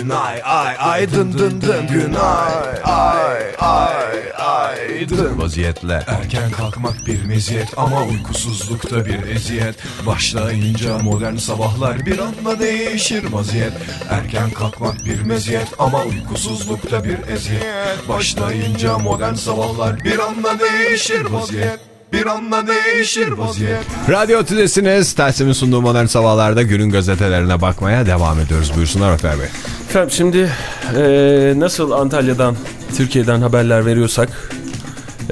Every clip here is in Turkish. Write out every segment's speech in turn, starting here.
Günay ay ay dın dın dın. Günay ay ay ay dın. Vaziyetle Erken kalkmak bir meziyet ama uykusuzlukta bir eziyet Başlayınca modern sabahlar bir anda değişir vaziyet Erken kalkmak bir meziyet ama uykusuzlukta bir eziyet Başlayınca modern sabahlar bir anda değişir vaziyet bir anda değişir vaziyet Radyo Tülesi'niz Telsim'in sunduğu modern sabahlarda günün gazetelerine bakmaya devam ediyoruz. Buyursunlar Öfer Bey. Efendim şimdi e, nasıl Antalya'dan, Türkiye'den haberler veriyorsak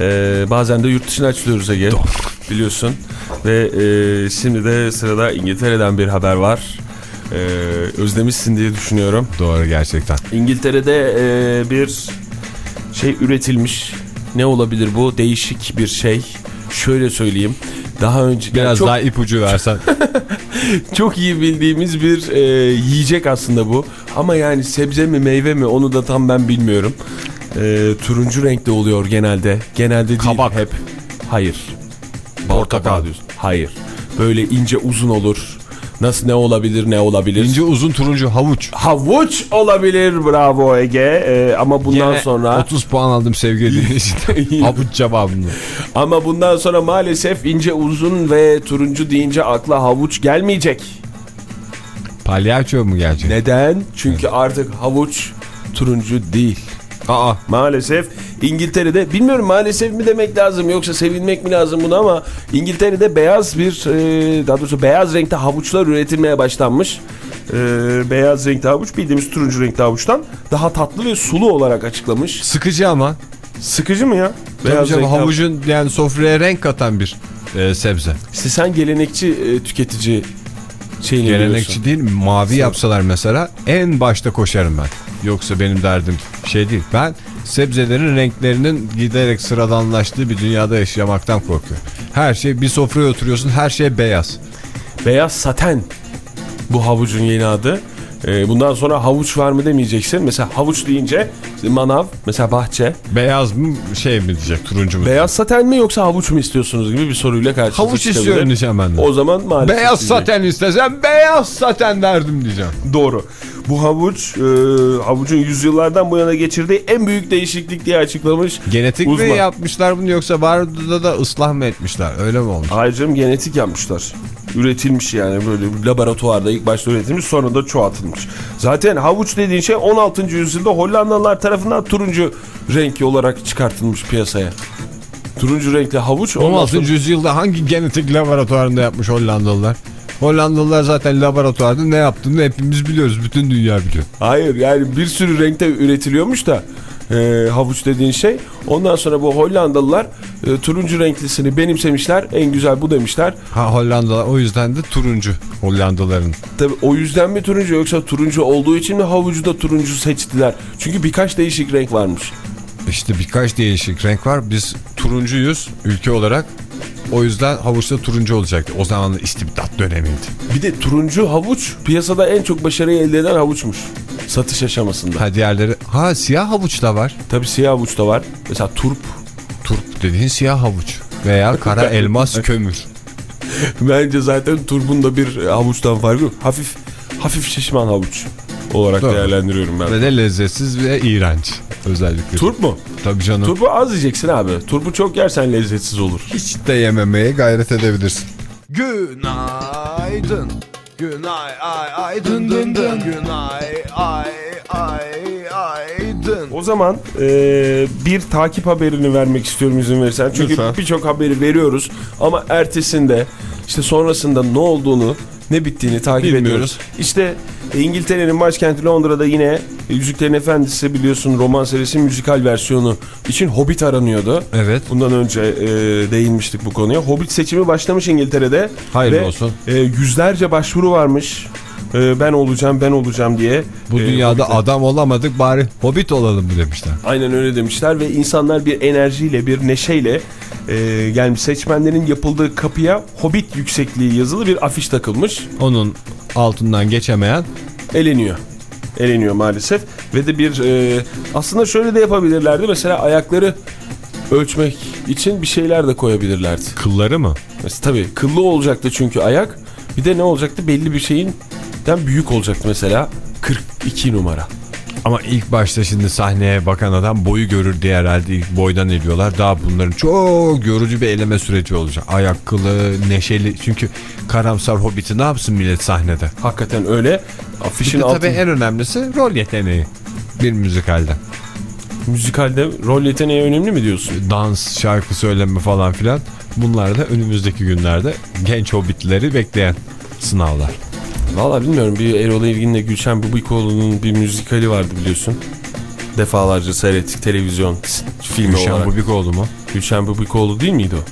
e, bazen de yurt dışına açılıyoruz Ege. Biliyorsun. Ve e, şimdi de sırada İngiltere'den bir haber var. E, özlemişsin diye düşünüyorum. Doğru gerçekten. İngiltere'de e, bir şey üretilmiş. Ne olabilir bu? Değişik bir şey. Şöyle söyleyeyim. Daha önce yani Biraz çok, daha ipucu versen. çok iyi bildiğimiz bir e, yiyecek aslında bu. Ama yani sebze mi meyve mi onu da tam ben bilmiyorum. E, turuncu renkte oluyor genelde. Genelde değil Kabak. hep. Hayır. Portakal. diyorsun. Hayır. Böyle ince uzun olur. Nasıl ne olabilir ne olabilir? İnce uzun turuncu havuç. Havuç olabilir bravo Ege E, ama bundan Gene sonra 30 puan aldım sevgili dinleyiciler. havuç cevabını. ama bundan sonra maalesef ince uzun ve turuncu deyince akla havuç gelmeyecek. Palyaço mu gelecek? Neden? Çünkü artık havuç turuncu değil. Aa Maalesef İngiltere'de bilmiyorum maalesef mi demek lazım yoksa sevinmek mi lazım bunu ama İngiltere'de beyaz bir e, daha doğrusu beyaz renkte havuçlar üretilmeye başlanmış. E, beyaz renkte havuç bildiğimiz turuncu renkte havuçtan daha tatlı ve sulu olarak açıklamış. sıkıcı ama. Sıkıcı mı ya? Tabii canım, renkli havuç. havucun yani sofraya renk katan bir e, sebze. İşte sen gelenekçi e, tüketici şeyini Gelenekçi değil mavi yapsalar mesela en başta koşarım ben. Yoksa benim derdim şey değil. Ben sebzelerin renklerinin giderek sıradanlaştığı bir dünyada yaşamaktan korkuyorum. Her şey bir sofraya oturuyorsun her şey beyaz. Beyaz saten bu havucun yeni adı. Ee, bundan sonra havuç var mı demeyeceksin. Mesela havuç deyince işte manav, mesela bahçe. Beyaz mı şey mi diyecek turuncu mu? Beyaz saten mi yoksa havuç mu istiyorsunuz gibi bir soruyla karşınıza Havuç istiyorum diyeceğim ben de. O zaman maalesef. Beyaz diyecek. saten istesem beyaz saten derdim diyeceğim. Doğru. Bu havuç, e, havucun yüzyıllardan bu yana geçirdiği en büyük değişiklik diye açıklamış. Genetik Uzman. mi yapmışlar bunu yoksa barda da ıslah mı etmişler öyle mi olmuş? Ayrıca genetik yapmışlar. Üretilmiş yani böyle laboratuvarda ilk başta üretilmiş sonra da çoğaltılmış. Zaten havuç dediğin şey 16. yüzyılda Hollandalılar tarafından turuncu renk olarak çıkartılmış piyasaya. Turuncu renkli havuç. ondan 16. sonra- yüzyılda hangi genetik laboratuvarında yapmış Hollandalılar? Hollandalılar zaten laboratuvarda ne yaptığını hepimiz biliyoruz. Bütün dünya biliyor. Hayır yani bir sürü renkte üretiliyormuş da e, havuç dediğin şey. Ondan sonra bu Hollandalılar e, turuncu renklisini benimsemişler. En güzel bu demişler. Ha Hollandalılar o yüzden de turuncu Hollandalıların. Tabii o yüzden mi turuncu yoksa turuncu olduğu için mi havucu da turuncu seçtiler? Çünkü birkaç değişik renk varmış. İşte birkaç değişik renk var. Biz turuncuyuz ülke olarak. O yüzden havuçta turuncu olacaktı. O zaman da istibdat dönemiydi. Bir de turuncu havuç piyasada en çok başarıyı elde eden havuçmuş. Satış aşamasında. Ha diğerleri. Ha siyah havuç da var. Tabii siyah havuç da var. Mesela turp. Turp dediğin siyah havuç. Veya kara elmas kömür. Bence zaten turbun da bir havuçtan farkı yok. Hafif hafif şişman havuç olarak Doğru. değerlendiriyorum ben. Ve de lezzetsiz ve iğrenç. Özellikle. Turp mu? Tabii canım. Turpu az yiyeceksin abi. Turpu çok yersen lezzetsiz olur. Hiç de yememeye gayret edebilirsin. Günaydın. Günay ay ay dın dın dın. Günay ay ay ay dın. O zaman e, bir takip haberini vermek istiyorum izin verirsen. Çünkü birçok haberi veriyoruz ama ertesinde işte sonrasında ne olduğunu ne bittiğini takip Bilmiyoruz. ediyoruz. İşte e, İngiltere'nin başkenti Londra'da yine e, Yüzüklerin Efendisi biliyorsun roman serisi müzikal versiyonu için Hobbit aranıyordu. Evet. Bundan önce e, değinmiştik bu konuya. Hobbit seçimi başlamış İngiltere'de. Hayırlı Ve, olsun. e, yüzlerce başvuru varmış. E, ben olacağım ben olacağım diye. Bu E, dünyada Hobbit'e- adam olamadık bari hobbit olalım demişler. Aynen öyle demişler ve insanlar bir enerjiyle bir neşeyle e, gelmiş seçmenlerin yapıldığı kapıya Hobbit yüksekliği yazılı bir afiş takılmış. Onun altından geçemeyen Eleniyor. Eleniyor maalesef ve de bir e, aslında şöyle de yapabilirlerdi mesela ayakları ölçmek için bir şeyler de koyabilirlerdi. Kılları mı? Mesela, tabii kıllı olacaktı çünkü ayak. Bir de ne olacaktı? Belli bir şeyinden büyük olacaktı mesela. 42 numara. Ama ilk başta şimdi sahneye bakan adam boyu görür diye herhalde ilk boydan eliyorlar. Daha bunların çok yorucu bir eleme süreci olacak. Ayak kılı, neşeli. Çünkü karamsar hobbiti ne yapsın millet sahnede? Hakikaten öyle. Bir Afişin altı tabii en önemlisi rol yeteneği. Bir müzikalde. müzikalde rol yeteneği önemli mi diyorsun? Dans, şarkı söyleme falan filan. Bunlar da önümüzdeki günlerde genç hobbitleri bekleyen sınavlar. Valla bilmiyorum bir Erol Evgin'le Gülşen Bubikoğlu'nun bir müzikali vardı biliyorsun. Defalarca seyrettik televizyon filmi Gülşen olarak. Bubikoğlu mu? Gülşen Bubikoğlu değil miydi o?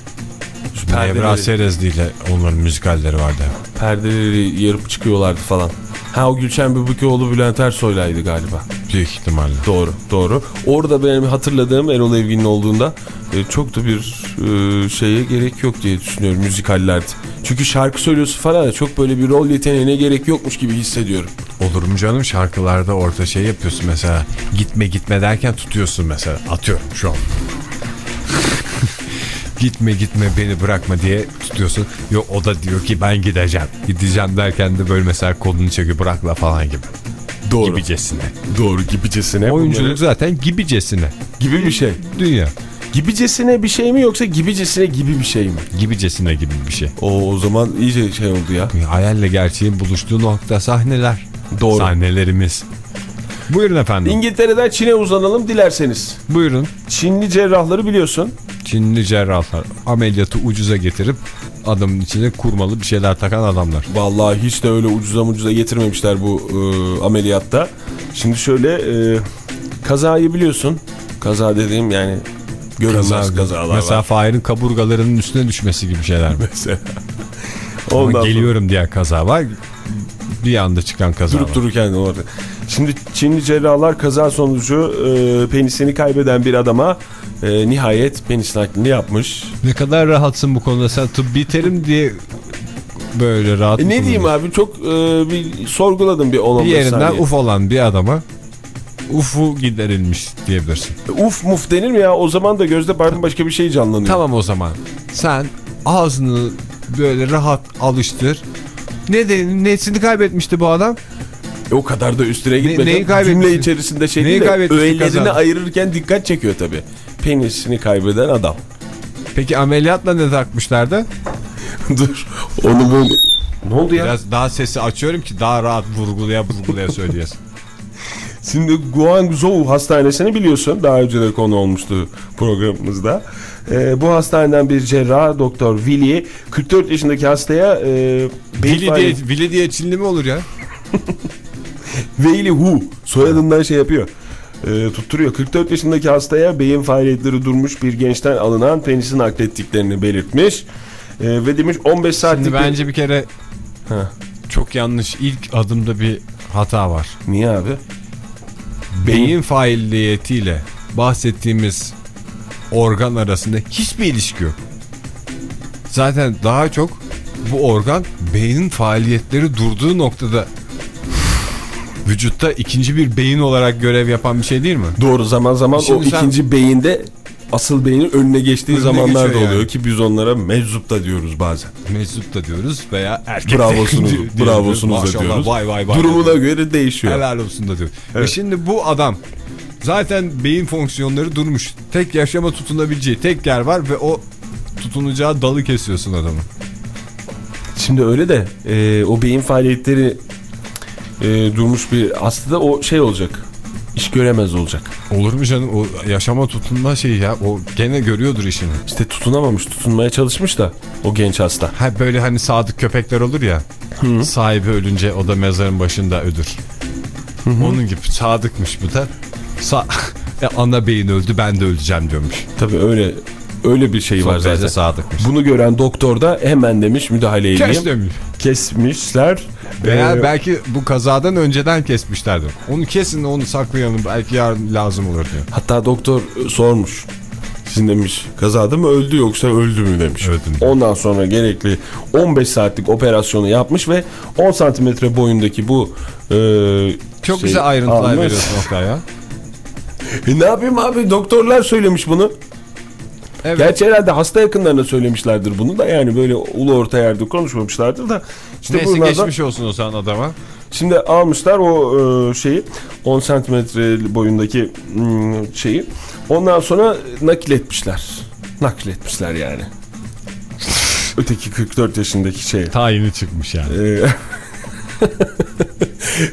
Şu Nevra Serezli ile onların müzikalleri vardı. perdeleri yarıp çıkıyorlardı falan. Ha o Gülşen Bubikoğlu Bülent Ersoy'laydı galiba. Büyük ihtimalle. Doğru, doğru. Orada benim hatırladığım Erol Evgin'in olduğunda e, çok da bir e, şeye gerek yok diye düşünüyorum müzikallerde. Çünkü şarkı söylüyorsun falan da çok böyle bir rol yeteneğine gerek yokmuş gibi hissediyorum. Olur mu canım şarkılarda orta şey yapıyorsun mesela gitme gitme derken tutuyorsun mesela atıyorum şu an. gitme gitme beni bırakma diye tutuyorsun. Yok o da diyor ki ben gideceğim. Gideceğim derken de böyle mesela kolunu çekiyor bırakla falan gibi. Doğru. Gibicesine. Doğru gibicesine. Oyunculuk bunları- zaten gibicesine. gibi bir şey. Dünya. Gibicesine bir şey mi yoksa gibicesine gibi bir şey mi? Gibicesine gibi bir şey. O, o zaman iyice şey oldu ya. Hayalle gerçeğin buluştuğu nokta sahneler. Doğru. Sahnelerimiz. Buyurun efendim. İngiltere'den Çin'e uzanalım dilerseniz. Buyurun. Çinli cerrahları biliyorsun. Çinli cerrahlar ameliyatı ucuza getirip adamın içine kurmalı bir şeyler takan adamlar. Vallahi hiç de öyle ucuza ucuza getirmemişler bu e, ameliyatta. Şimdi şöyle e, kazayı biliyorsun. Kaza dediğim yani görünmez kazalar Mesela var. Fahir'in kaburgalarının üstüne düşmesi gibi şeyler? Mesela. Ama Ondan sonra- geliyorum diye kaza var. Bir anda çıkan kaza Durup var. dururken orada. Şimdi Çinli cerrahlar kaza sonucu e, penisini kaybeden bir adama e, nihayet penis naklini yapmış. Ne kadar rahatsın bu konuda sen tıbbi terim diye böyle rahat E ne diyeyim abi çok e, bir sorguladım bir 10-15 Bir yerinden saniye. uf olan bir adama ufu giderilmiş diyebilirsin. Uf muf denir mi ya? O zaman da gözde başka bir şey canlanıyor. Tamam o zaman. Sen ağzını böyle rahat alıştır. Ne de, nesini kaybetmişti bu adam? E, O kadar da üstüne gitmeden neyi kaybetmiş? cümle içerisinde şey Neyi değil de kaybetmişti öğelerini ayırırken dikkat çekiyor tabii. Penisini kaybeden adam. Peki ameliyatla ne takmışlardı? Dur onu böyle... Ne oldu ya? Biraz daha sesi açıyorum ki daha rahat vurgulaya vurgulaya söyleyesin. Şimdi Guangzhou Hastanesi'ni biliyorsun. Daha önce de konu olmuştu programımızda. Ee, bu hastaneden bir cerrah Doktor Willy 44 yaşındaki hastaya e, Vili diye, Vili diye Çinli mi olur ya? Weili Hu soyadından şey yapıyor. E, tutturuyor. 44 yaşındaki hastaya beyin faaliyetleri durmuş bir gençten alınan penisi naklettiklerini belirtmiş. E, ve demiş 15 saatlik... Şimdi bence bir kere Ha, çok yanlış. İlk adımda bir hata var. niye abi? Beyin faaliyetiyle bahsettiğimiz organ arasında hiçbir ilişki yok. Zaten daha çok bu organ beynin faaliyetleri durduğu noktada vücutta ikinci bir beyin olarak görev yapan bir şey değil mi? Doğru zaman zaman Şimdi o sen- ikinci beyinde asıl beynin önüne geçtiği Önüne zamanlar da oluyor yani. ki biz onlara meczup da diyoruz bazen. Meczup da diyoruz veya erkek Bravosunuz, de diyoruz. bravosunuz da Maşallah, diyoruz. Vay vay vay. Durumuna göre değişiyor. Helal olsun da diyor. Evet. E şimdi bu adam zaten beyin fonksiyonları durmuş. Tek yaşama tutunabileceği tek yer var ve o tutunacağı dalı kesiyorsun adamı. Şimdi öyle de e, o beyin faaliyetleri e, durmuş bir aslında o şey olacak. İş göremez olacak. Olur mu canım o yaşama tutunma şeyi ya o gene görüyordur işini. İşte tutunamamış, tutunmaya çalışmış da o genç hasta. Ha böyle hani sadık köpekler olur ya. Sahibi ölünce o da mezarın başında ödür. Onun gibi sadıkmış bu da. Sa e, ana beyin öldü ben de öleceğim diyormuş. Tabii öyle öyle bir şey var Son derece zaten. sadıkmış. Bunu gören doktor da hemen demiş müdahale edeyim. Kes demiş. Kesmişler. Veya Ee, belki bu kazadan önceden kesmişlerdir. Onu kesin onu saklayalım belki yarın lazım olur diyor. Hatta doktor e, sormuş. Sizin demiş kazada mı öldü yoksa öldü mü demiş. Öldü mü? Ondan sonra gerekli 15 saatlik operasyonu yapmış ve 10 santimetre boyundaki bu e, Çok şeyi güzel ayrıntılar almış. veriyorsun Oktay ya. E ne yapayım abi doktorlar söylemiş bunu. Evet. Gerçi herhalde hasta yakınlarına söylemişlerdir bunu da yani böyle ulu orta yerde konuşmamışlardır da. işte Neyse bunlardan- geçmiş olsun o zaman adama. Şimdi almışlar o e, şeyi 10 santimetre boyundaki şeyi. Ondan sonra nakil etmişler. Nakil etmişler yani. Öteki 44 yaşındaki şey. Tayini çıkmış yani. E,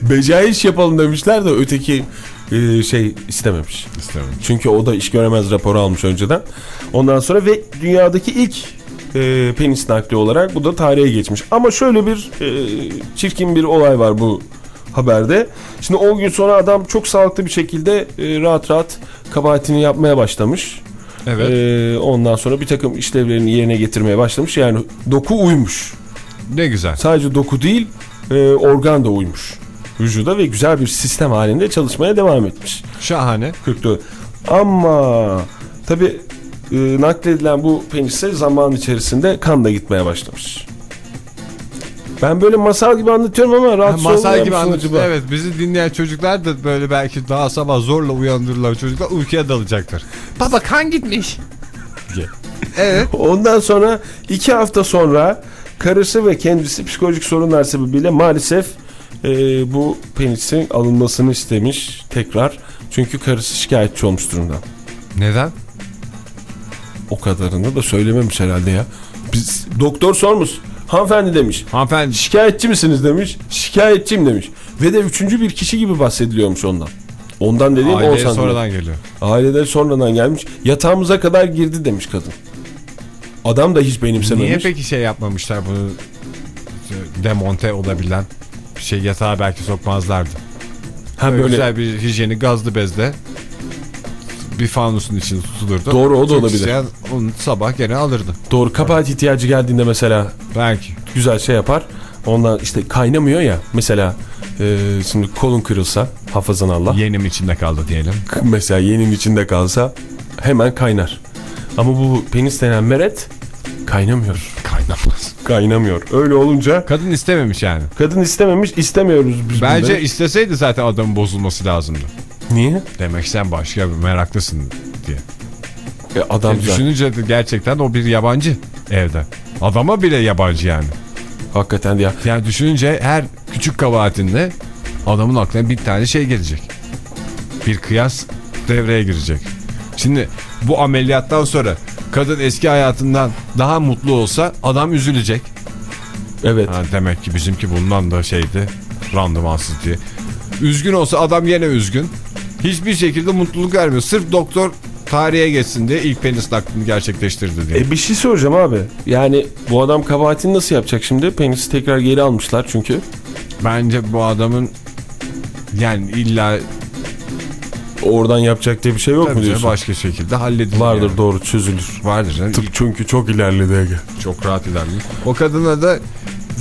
Becaiş yapalım demişler de öteki e, şey istememiş. İstemedim. Çünkü o da iş göremez raporu almış önceden. Ondan sonra ve dünyadaki ilk e, penis nakli olarak bu da tarihe geçmiş. Ama şöyle bir e, çirkin bir olay var bu haberde. Şimdi 10 gün sonra adam çok sağlıklı bir şekilde e, rahat rahat kabahatini yapmaya başlamış. Evet. E, ondan sonra bir takım işlevlerini yerine getirmeye başlamış. Yani doku uymuş. ne güzel. Sadece doku değil e, organ da uymuş vücuda ve güzel bir sistem halinde çalışmaya devam etmiş. Şahane. 44. Ama tabi e, nakledilen bu penise zaman içerisinde kan da gitmeye başlamış. Ben böyle masal gibi anlatıyorum ama Ha, rahatsız Masal olmuyor gibi musun anlatıyor. acaba? Evet bizi dinleyen çocuklar da böyle belki daha sabah zorla uyandırılan çocuklar uykuya dalacaktır. Baba kan gitmiş. Evet. Ondan sonra iki hafta sonra karısı ve kendisi psikolojik sorunlar sebebiyle maalesef e, bu penisin alınmasını istemiş tekrar. Çünkü karısı şikayetçi olmuş durumda. Neden? O kadarını da söylememiş herhalde ya. Biz doktor sormuş. Hanımefendi demiş. Hanımefendi Şikayetçi misiniz demiş. Şikayetçiyim demiş. Ve de üçüncü bir kişi gibi bahsediliyormuş ondan. Ondan dediğim aileye Oğuzhan. sonradan geliyor. Ailede sonradan gelmiş. Yatağımıza kadar girdi demiş kadın. Adam da hiç benimsememiş. Niye peki şey yapmamışlar bunu demonte olabilen şey yatağa belki sokmazlardı. Ha, Böyle güzel bir hijyeni gazlı bezle bir fanusun içinde tutulurdu. Doğru, o da Çok olabilir. isteyen onu sabah gene alırdı. doğru kabahat ihtiyacı geldiğinde mesela Belki. güzel şey yapar. Ondan işte kaynamıyor ya. Mesela e, şimdi kolun kırılsa hafızan Allah. Yenim içinde kaldı diyelim. mesela yenin içinde kalsa hemen kaynar. Ama bu penis denen meret kaynamıyor. Kaynamaz. Kaynamıyor. Öyle olunca Kadın istememiş yani. kadın istememiş istemiyoruz biz Bence bunları. isteseydi zaten adamın bozulması lazımdı. Niye? Demek sen başka bir meraklısın diye. E, adam zaten- düşününce de gerçekten o bir yabancı evde. Adama bile yabancı yani. Hakikaten ya. Yani düşününce her küçük kabahatinde adamın aklına bir tane şey gelecek. Bir kıyas devreye girecek. Şimdi bu ameliyattan sonra kadın eski hayatından daha mutlu olsa adam üzülecek. Evet. Ha, demek ki bizimki bundan da şeydi randımansız diye. Üzgün olsa adam yine üzgün. Hiçbir şekilde mutluluk vermiyor. Sırf doktor tarihe geçsin diye ilk penis naklini gerçekleştirdi diye. E bir şey soracağım abi. Yani bu adam kabahatini nasıl yapacak şimdi? Penisi tekrar geri almışlar çünkü. Bence bu adamın yani illa Oradan yapacak diye bir şey yok tabii mu canım, diyorsun? başka şekilde halledilir. Vardır yani. doğru çözülür. Vardır. canım. Tıp çünkü çok ilerledi Ege. Çok rahat ilerliyor. O kadına da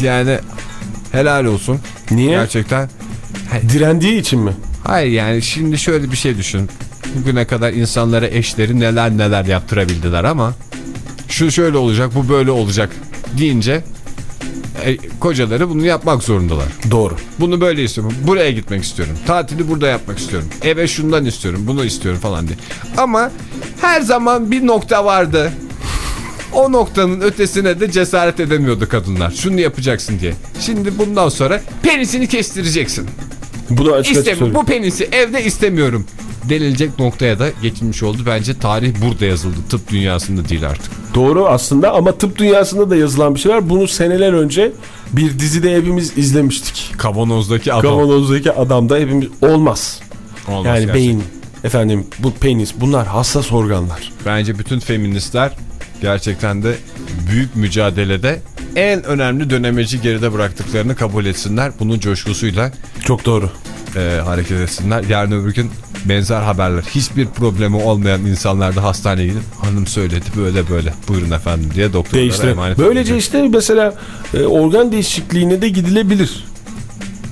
yani helal olsun. Niye? Gerçekten. Direndiği için mi? Hayır yani şimdi şöyle bir şey düşün. Bugüne kadar insanlara eşleri neler neler yaptırabildiler ama şu şöyle olacak bu böyle olacak deyince e, kocaları bunu yapmak zorundalar. Doğru. Bunu böyle istiyorum. Buraya gitmek istiyorum. Tatili burada yapmak istiyorum. Eve şundan istiyorum. Bunu istiyorum falan diye. Ama her zaman bir nokta vardı. O noktanın ötesine de cesaret edemiyordu kadınlar. Şunu yapacaksın diye. Şimdi bundan sonra penisini kestireceksin. Bunu açık açık söyleyeyim. Bu penisi evde istemiyorum. Denilecek noktaya da geçilmiş oldu. Bence tarih burada yazıldı. Tıp dünyasında değil artık. Doğru aslında ama tıp dünyasında da yazılan bir şey var. Bunu seneler önce bir dizide hepimiz izlemiştik. Kavanozdaki adam. Kavanozdaki adamda hepimiz olmaz. Olmaz yani gerçekten. beyin, efendim bu penis bunlar hassas organlar. Bence bütün feministler gerçekten de büyük mücadelede en önemli dönemeci geride bıraktıklarını kabul etsinler. Bunun coşkusuyla Çok doğru. e, hareket etsinler. Yarın öbür gün benzer haberler. Hiçbir problemi olmayan insanlar da hastaneye gidip hanım söyledi böyle böyle buyurun efendim diye doktorlara Değiştir. emanet Böylece edecek. işte mesela e, organ değişikliğine de gidilebilir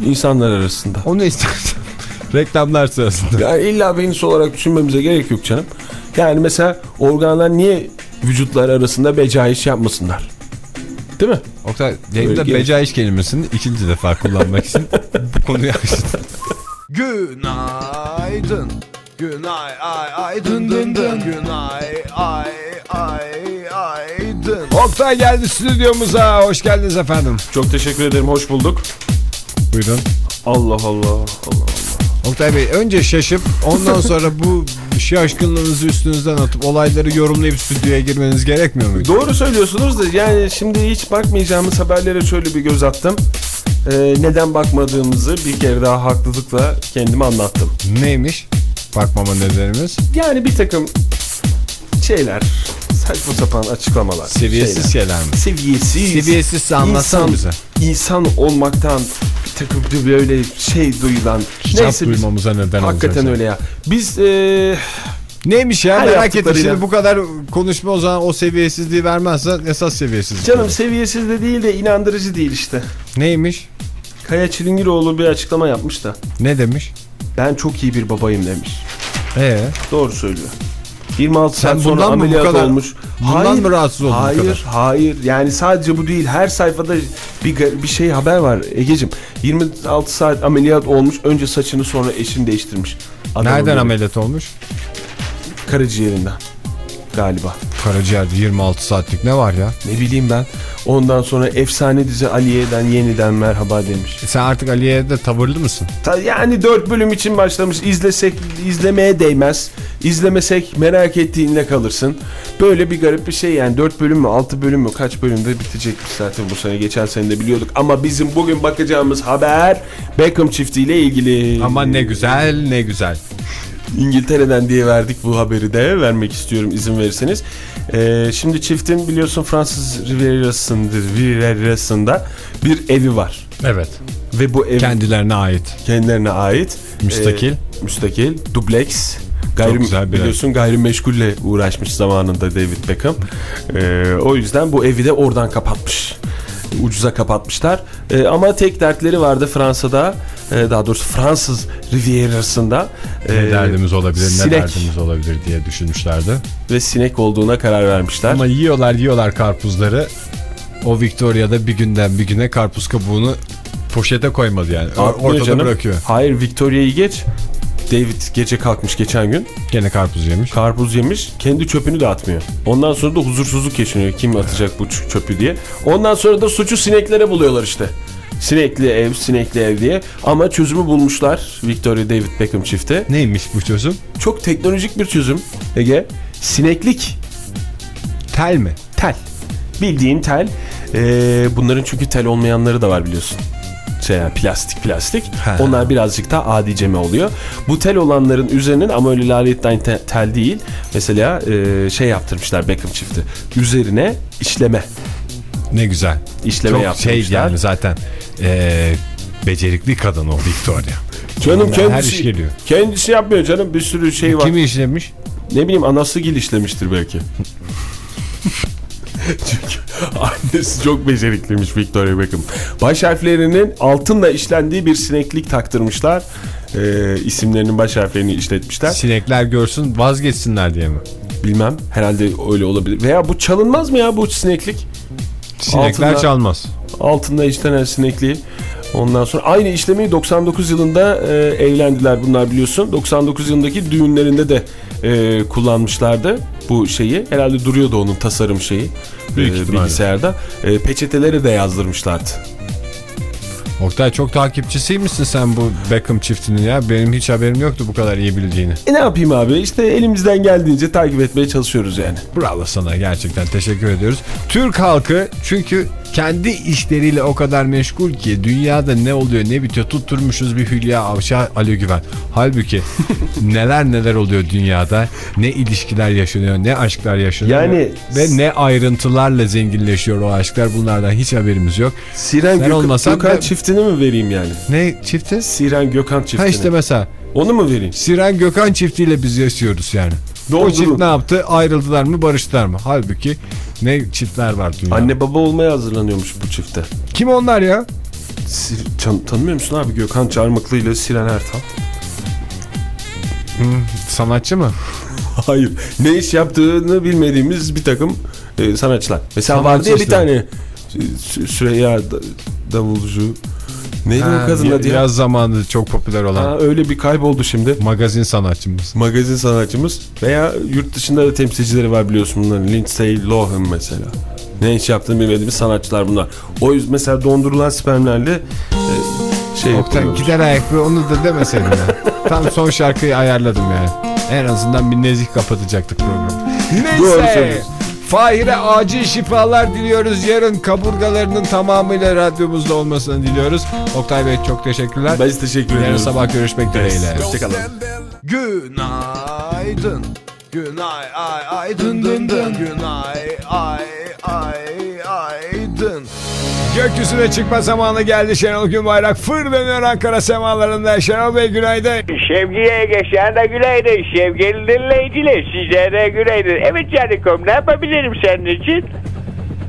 insanlar arasında. Onu istersen reklamlar sırasında. Yani illa penis olarak düşünmemize gerek yok canım. Yani mesela organlar niye vücutlar arasında becaiş yapmasınlar? Değil mi? Oktay yayında becaiş kelimesini ikinci defa kullanmak için bu konuyu açtın. Günaydın. Günay ay ay dın dın dın. Günay ay ay Oktay geldi stüdyomuza. Hoş geldiniz efendim. Çok teşekkür ederim. Hoş bulduk. Buyurun. Allah Allah. Allah. Oktay Bey önce şaşıp ondan sonra bu şaşkınlığınızı üstünüzden atıp olayları yorumlayıp stüdyoya girmeniz gerekmiyor muydu? Doğru söylüyorsunuz da yani şimdi hiç bakmayacağımız haberlere şöyle bir göz attım. Ee, neden bakmadığımızı bir kere daha haklılıkla kendime anlattım. Neymiş? Bakmama nedenimiz. Yani bir takım şeyler, saçma sapan açıklamalar. Seviyesiz şeyler mi? Seviyesiz. Seviyesizse anlatsana bize. İnsan olmaktan bir takım böyle şey duyulan. Kitap Neyse biz duymamıza neden hakikaten olacak. öyle ya. Biz eee Neymiş ya Her merak ettim şimdi bu kadar konuşma o zaman o seviyesizliği vermezsen esas seviyesizlik. canım olur. seviyesiz de değil de inandırıcı değil işte. Neymiş? Kaya Çilingiroğlu bir açıklama yapmış da. Ne demiş? Ben çok iyi bir babayım demiş. Ee, Doğru söylüyor. 26 Sen saat sonra ameliyat kadar- olmuş. bundan mı rahatsız oldun Hayır, kadar? hayır. Yani sadece bu değil. Her sayfada bir bir şey haber var Egeciğim. 26 saat ameliyat olmuş. Önce saçını sonra eşini değiştirmiş. Adamın nereden ameliyat olmuş? Karaciğerinden. Galiba. Karaciğerde 26 saatlik ne var ya? Ne bileyim ben. Ondan sonra efsane dizi Aliye'den yeniden merhaba demiş. Sen artık Aliye'ye de tavırlı mısın? Ta- Yani 4 bölüm için başlamış. İzlesek izlemeye değmez. İzlemesek merak ettiğinle kalırsın. Böyle bir garip bir şey yani 4 bölüm mü 6 bölüm mü kaç bölümde bitecekmiş zaten bu sene. Geçen sene de biliyorduk. Ama bizim bugün bakacağımız haber Beckham çiftiyle ilgili. Ama ne güzel ne güzel. İngiltere'den diye verdik bu haberi de vermek istiyorum izin verirseniz. Ee, şimdi çiftin biliyorsun Fransız Rivierası'nda Rivierası'nda bir evi var. Evet. Ve bu ev Kendilerine ait. kendilerine ait. Müstakil. Ee, müstakil. Dubleks. Gayrim, güzel biliyorsun gayrimeşgulle uğraşmış zamanında David Beckham. Ee, o yüzden bu evi de oradan kapatmış. Ucuza kapatmışlar. Ee, ama tek dertleri vardı Fransa'da. Ee, daha doğrusu Fransız Rivierası'nda. Ne Ee, derdimiz olabilir ne sinek derdimiz olabilir diye düşünmüşlerdi. Ve sinek olduğuna karar vermişler. Ama yiyorlar yiyorlar karpuzları. O Victoria'da bir günden bir güne karpuz kabuğunu poşete koymadı yani. Or- Ortada canım. bırakıyor. Hayır Victoria'yı geç. David gece kalkmış geçen gün. Gene karpuz yemiş. Karpuz yemiş. Kendi çöpünü de atmıyor. Ondan sonra da huzursuzluk yaşanıyor. Kim atacak bu çöpü diye. Ondan sonra da suçu sineklere buluyorlar işte. Sinekli ev, sinekli ev diye. Ama çözümü bulmuşlar. Victoria David Beckham çifti. Neymiş bu çözüm? Çok teknolojik bir çözüm. Ege. Sineklik Tel mi? tel. Bildiğin tel. Ee, bunların çünkü tel olmayanları da var biliyorsun. Şey yani plastik plastik. He. Onlar birazcık daha adiceme oluyor. Bu tel olanların üzerinin ama öyle laletten te- tel değil. Mesela e, şey yaptırmışlar Beckham çifti. Üzerine işleme. Ne güzel. İşleme Çok yaptırmışlar. şey yani zaten eee, becerikli kadın o Victoria. Canım kendisi, her iş geliyor. kendisi yapmıyor canım bir sürü şey var. Kimi işlemiş? Ne bileyim anası gil işlemiştir belki. Çünkü annesi çok becerikliymiş Victoria Beckham. Baş harflerinin altınla işlendiği bir sineklik taktırmışlar. Ee, isimlerinin baş harflerini işletmişler. Sinekler görsün vazgeçsinler diye mi? Bilmem herhalde öyle olabilir. Veya bu çalınmaz mı ya bu sineklik? Sinekler Altında- çalmaz. Altında işlenen sinekliği. Ondan sonra aynı işlemi 99 yılında e, evlendiler bunlar biliyorsun. 99 yılındaki düğünlerinde de e, kullanmışlardı bu şeyi. Herhalde duruyordu onun tasarım şeyi Büyük e, ihtimalle. bilgisayarda. E, peçeteleri de yazdırmışlardı. Oktay çok takipçisiymişsin sen bu Beckham çiftinin ya. Benim hiç haberim yoktu bu kadar iyi bildiğini. E ne yapayım abi işte elimizden geldiğince takip etmeye çalışıyoruz yani. Bravo sana gerçekten teşekkür ediyoruz. Türk halkı çünkü kendi işleriyle o kadar meşgul ki dünyada ne oluyor ne bitiyor tutturmuşuz bir Hülya Avşar Ali Güven. Halbuki neler neler oluyor dünyada ne ilişkiler yaşanıyor ne aşklar yaşanıyor Yani- ve ne ayrıntılarla zenginleşiyor o aşklar bunlardan hiç haberimiz yok. Siren Gök- olmasan Gökhan çiftini mi vereyim yani? Ne çifti? Siren Gökhan çiftini. Ha işte mesela Onu mu vereyim? Siren Gökhan çiftiyle biz yaşıyoruz yani. O Doldurun. çift ne yaptı? Ayrıldılar mı barıştılar mı? Halbuki ne çiftler var dünyada. Anne baba olmaya hazırlanıyormuş bu çifte. Kim onlar ya? Sir- Can- tanımıyor musun abi Gökhan Çarmıklı ile Siren Ertal? Sanatçı mı? Hayır. Ne iş yaptığını bilmediğimiz bir takım e, sanatçılar. Mesela Sanatçı vardı ya bir tane e, Sü- Süreyya Da- Davulcu Neydi Ha, o kadın adı ya? Yaz zamanı çok popüler olan Ha, öyle bir kayboldu şimdi. magazin sanatçımız. Magazin sanatçımız veya yurt dışında da temsilcileri var biliyorsun bunların. Lindsay Lohan mesela. Ne iş yaptığını bilmediğimiz sanatçılar bunlar. O yüzden mesela dondurulan spermlerle e, şey yapıyoruz. gider ayak ve onu da demeseydin ya. Tam son şarkıyı ayarladım yani. En azından bir nezih kapatacaktık programı. Doğru Neyse. söylüyorsun. Fahir'e acil şifalar diliyoruz. Yarın kaburgalarının tamamıyla radyomuzda olmasını diliyoruz. Oktay Bey çok teşekkürler. Biz teşekkür Yarın ediyoruz. sabah görüşmek dileğiyle. Hoşçakalın. Günaydın. Günay ay ay dın dın dın. Günay ay ay ay dın. Gökyüzüne çıkma zamanı geldi. Şenol Günbayrak fırlanıyor Ankara semalarında. Şenol Bey günaydın. Sevgili Ege sana günaydın. Sevgili dinleyiciler size de günaydın. Evet Canikom ne yapabilirim senin için?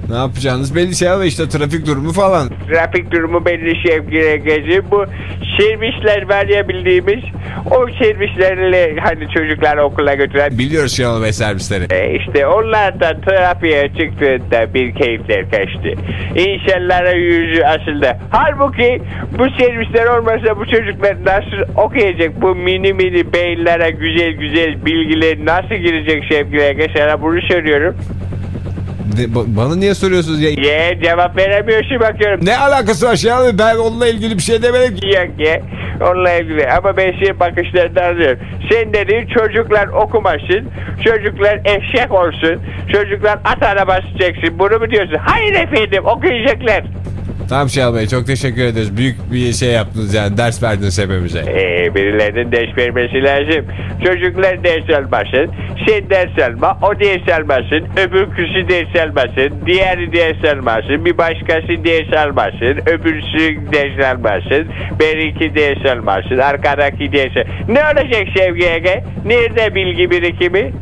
Ne yapacağınız belli Şenol Bey işte trafik durumu falan. Trafik durumu belli sevgili Ege'ciğim. Bu servisler var ya bildiğimiz. O servislerle hani çocuklar okula götüren Biliyoruz Şenol Bey servisleri. E işte onlardan trafiğe çıktığında bir keyifler kaçtı. İnsanlara yüzü asıldı. Halbuki bu servisler olmasa bu çocuklar nasıl okuyacak bu mini mini beyinlere güzel güzel bilgiler nasıl girecek sevgili Ege sana bunu soruyorum. De- ba- bana niye soruyorsunuz ya? Ye cevap veremiyorsun bakıyorum. Ne alakası var Şenol Bey? Ben onunla ilgili bir şey demedim ki. Yok ya onunla ilgili ama ben senin bakışlarını anlıyorum. Sen dedin çocuklar okumasın, çocuklar eşek olsun, çocuklar at arabası çeksin bunu mu diyorsun? Hayır efendim okuyacaklar. Tamam Şenol Bey çok teşekkür ederiz. Büyük bir şey yaptınız yani ders verdiniz hepimize. Ee, birilerinin ders vermesi lazım. Çocuklar ders almasın, sen ders alma, o ders almasın, öbür kişi ders almasın, diğeri ders almasın, bir başkası ders almasın, öbürsü ders almasın, benimki ders almasın, arkadaki ders Ne olacak Sevgi Ege? Nerede bilgi birikimi?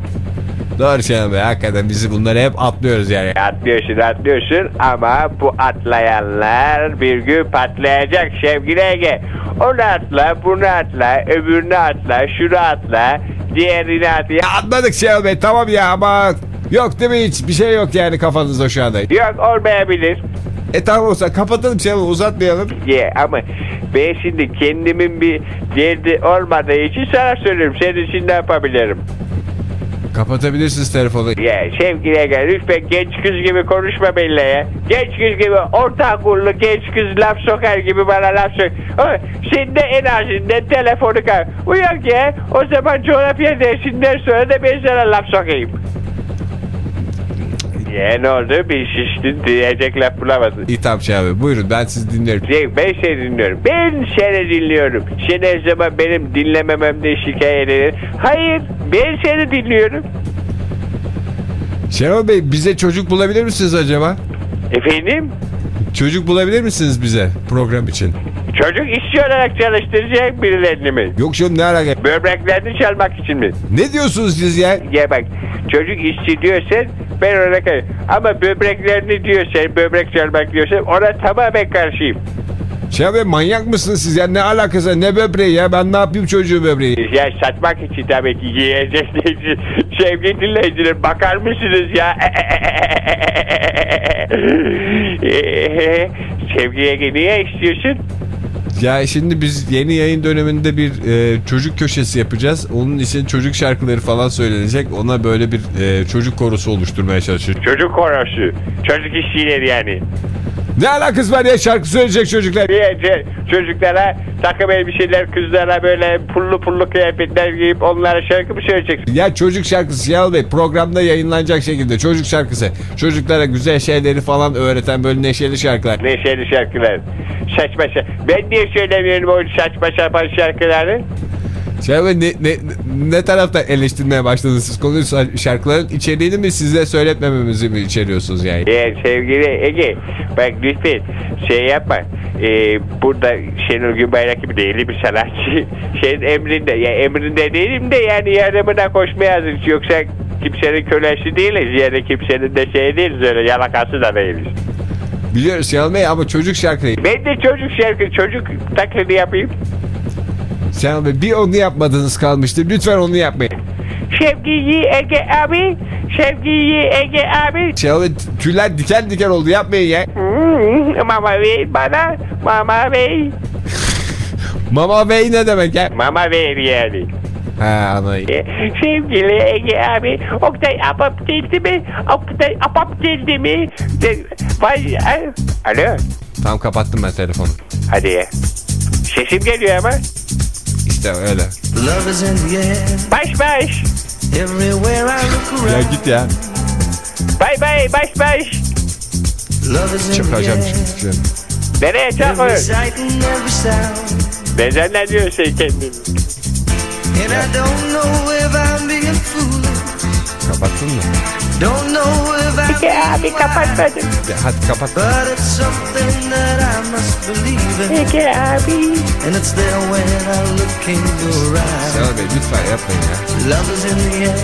Doğru Şenol Bey hakikaten bizi bunları hep atlıyoruz yani. Atlıyorsun atlıyorsun ama bu atlayanlar bir gün patlayacak sevgili Ege. Onu atla, bunu atla, öbürünü atla, şunu atla, diğerini atla. Ya atladık Şenol Bey tamam ya ama yok değil mi hiç bir şey yok yani kafanızda şu anda. Yok olmayabilir. E tamam olsa kapatalım Şenol uzatmayalım. Ya, ama ben şimdi kendimin bir derdi olmadığı için sana söylüyorum. Senin için ne yapabilirim? Kapatabilirsiniz telefonu. Ya sevgili Ege lütfen genç kız gibi konuşma benimle ya. Genç kız gibi orta akıllı genç kız laf sokar gibi bana laf sok. De en azından telefonu kal. Uyan ya o zaman coğrafya dersinden sonra da ben sana laf sokayım. Ya ne oldu bir şiştin diyecek laf bulamadın. İyi tamam Bey buyurun ben sizi dinlerim. Şey, Ben seni dinliyorum. Ben seni dinliyorum. Sen her zaman benim dinlemememden şikayet eder. Hayır ben seni dinliyorum. Şenol Bey bize çocuk bulabilir misiniz acaba? Efendim? Çocuk bulabilir misiniz bize program için? Çocuk işçi olarak çalıştıracak birilerini mi? Yok canım ne alaka? Böbreklerini çalmak için mi? Ne diyorsunuz siz ya? Ya bak çocuk işçi diyorsan ben ona karşı. Ama böbreklerini diyorsan, böbrek çalmak diyorsan ona tamamen karşıyım. Şenol Bey manyak mısınız siz ya? Ne alakası ne böbreği ya? Ben ne yapayım çocuğu böbreği? Ya satmak için tabii ki yiyecekler için. Sevgili dinleyiciler bakar mısınız ya? Sevgi Ege niye istiyorsun? Ya şimdi biz yeni yayın döneminde bir e, çocuk köşesi yapacağız. Onun için çocuk şarkıları falan söylenecek. Ona böyle bir e, çocuk korosu oluşturmaya çalışıyoruz. Çocuk korosu. Çocuk işçileri yani. Ne alakası var ya şarkı söyleyecek çocuklar? Diyece çocuklara takım elbiseler, kızlara böyle pullu pullu kıyafetler giyip onlara şarkı mı söyleyeceksin? Ya çocuk şarkısı Şenol Bey programda yayınlanacak şekilde çocuk şarkısı. Çocuklara güzel şeyleri falan öğreten böyle neşeli şarkılar. Neşeli şarkılar. Saçma şarkı. Ben niye söylemiyorum o saçma sapan şarkıları? Bey ne, ne, ne tarafta eleştirmeye başladınız siz konuyu şarkıların içeriğini mi size söyletmememizi mi içeriyorsunuz yani? Ee, sevgili Ege bak lütfen şey yapma. Ee, burada Şenol Günbayrak gibi değerli bir sanatçı. Senin emrinde ya emrinde değilim de yani yardımına koşmaya hazırız. Yoksa kimsenin kölesi değiliz. Yani kimsenin de şey değiliz öyle yalakası da değiliz. Biliyoruz Şenol Bey ama çocuk şarkıyı. Ben de çocuk şarkı çocuk taklidi yapayım. Şenol Bey bir onu yapmadınız kalmıştı. Lütfen onu yapmayın. Sevgili Ege abi, sevgili Ege abi. Bey tüyler diken diken oldu yapmayın ya. Hmm, Mama ver bana. Mama ver. Mama Bey ne demek ya? Mama ver yani. He anayı. E, Sevgili Ege abi. Oktay apap geldi mi? Oktay apap geldi mi? De, vay, ay, alo. Tam kapattım ben telefonu. Hadi ya. Sesim geliyor ama. İşte öyle. Love is in the air Baş baş. Ya git ya. Bay bay baş baş. Love is in the Çıkacağım air şimdi. seni. Nereye sound. Neden ne diyorsun kendini? And I don't know if I'm being foolish. Kapattın mı? Don't abi kapatmadım. Ya hadi kapat. Ege abi. And it's there when I look in your eyes. Serhat Bey lütfen yapmayın ya. Love is in the air.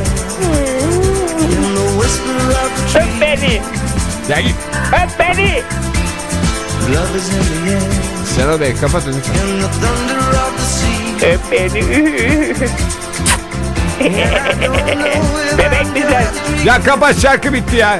In the whisper of the Öp tree. beni. Ya git. Öp beni. Love is in the air. Serhat Bey kapatın lütfen. In the thunder of the sea. Öp beni. Bebek güzel. Ya kapat şarkı bitti ya.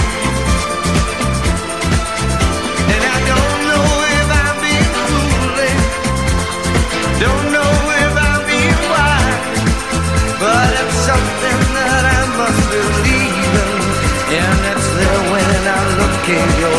king.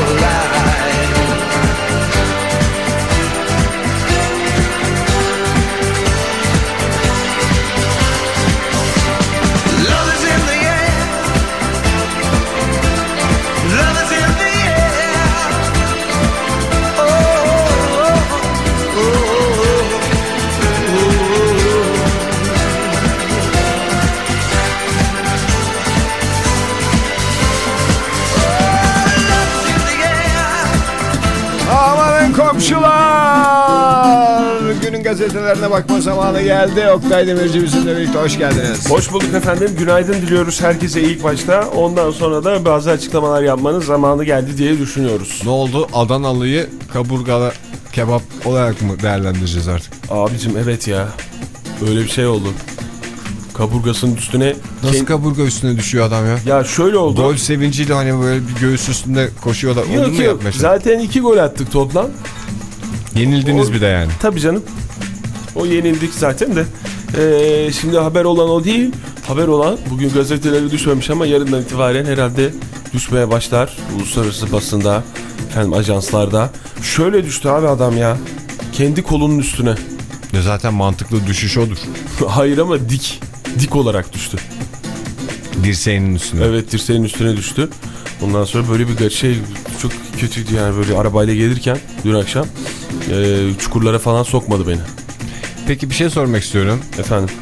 Komşular. Günün gazetelerine bakma zamanı geldi. Oktay Demirci bizimle birlikte hoş geldiniz. Hoş bulduk efendim. Günaydın diliyoruz herkese ilk başta. Ondan sonra da bazı açıklamalar yapmanın zamanı geldi diye düşünüyoruz. Ne oldu? Adanalı'yı kaburgalı kebap olarak mı değerlendireceğiz artık? Abicim evet ya. Öyle bir şey oldu. Kaburgasının üstüne... Nasıl Kend- kaburga üstüne düşüyor adam ya? Ya şöyle oldu. Gol sevinciyle hani böyle bir göğüs üstünde koşuyorlar. Onu Yok mu yok. Zaten iki gol attık toplam. Yenildiniz O- bir de yani. Tabii canım. O yenildik zaten de. Ee, şimdi haber olan o değil. Haber olan bugün gazetelere düşmemiş ama yarından itibaren herhalde düşmeye başlar. Uluslararası basında, efendim ajanslarda. Şöyle düştü abi adam ya. Kendi kolunun üstüne. Ya zaten mantıklı düşüş odur. Hayır ama dik. Dik olarak düştü. Dirseğinin üstüne. Evet dirseğin üstüne düştü. Ondan sonra böyle bir şey çok kötüydü yani böyle arabayla gelirken dün akşam e, çukurlara falan sokmadı beni. Peki bir şey sormak istiyorum. Efendim.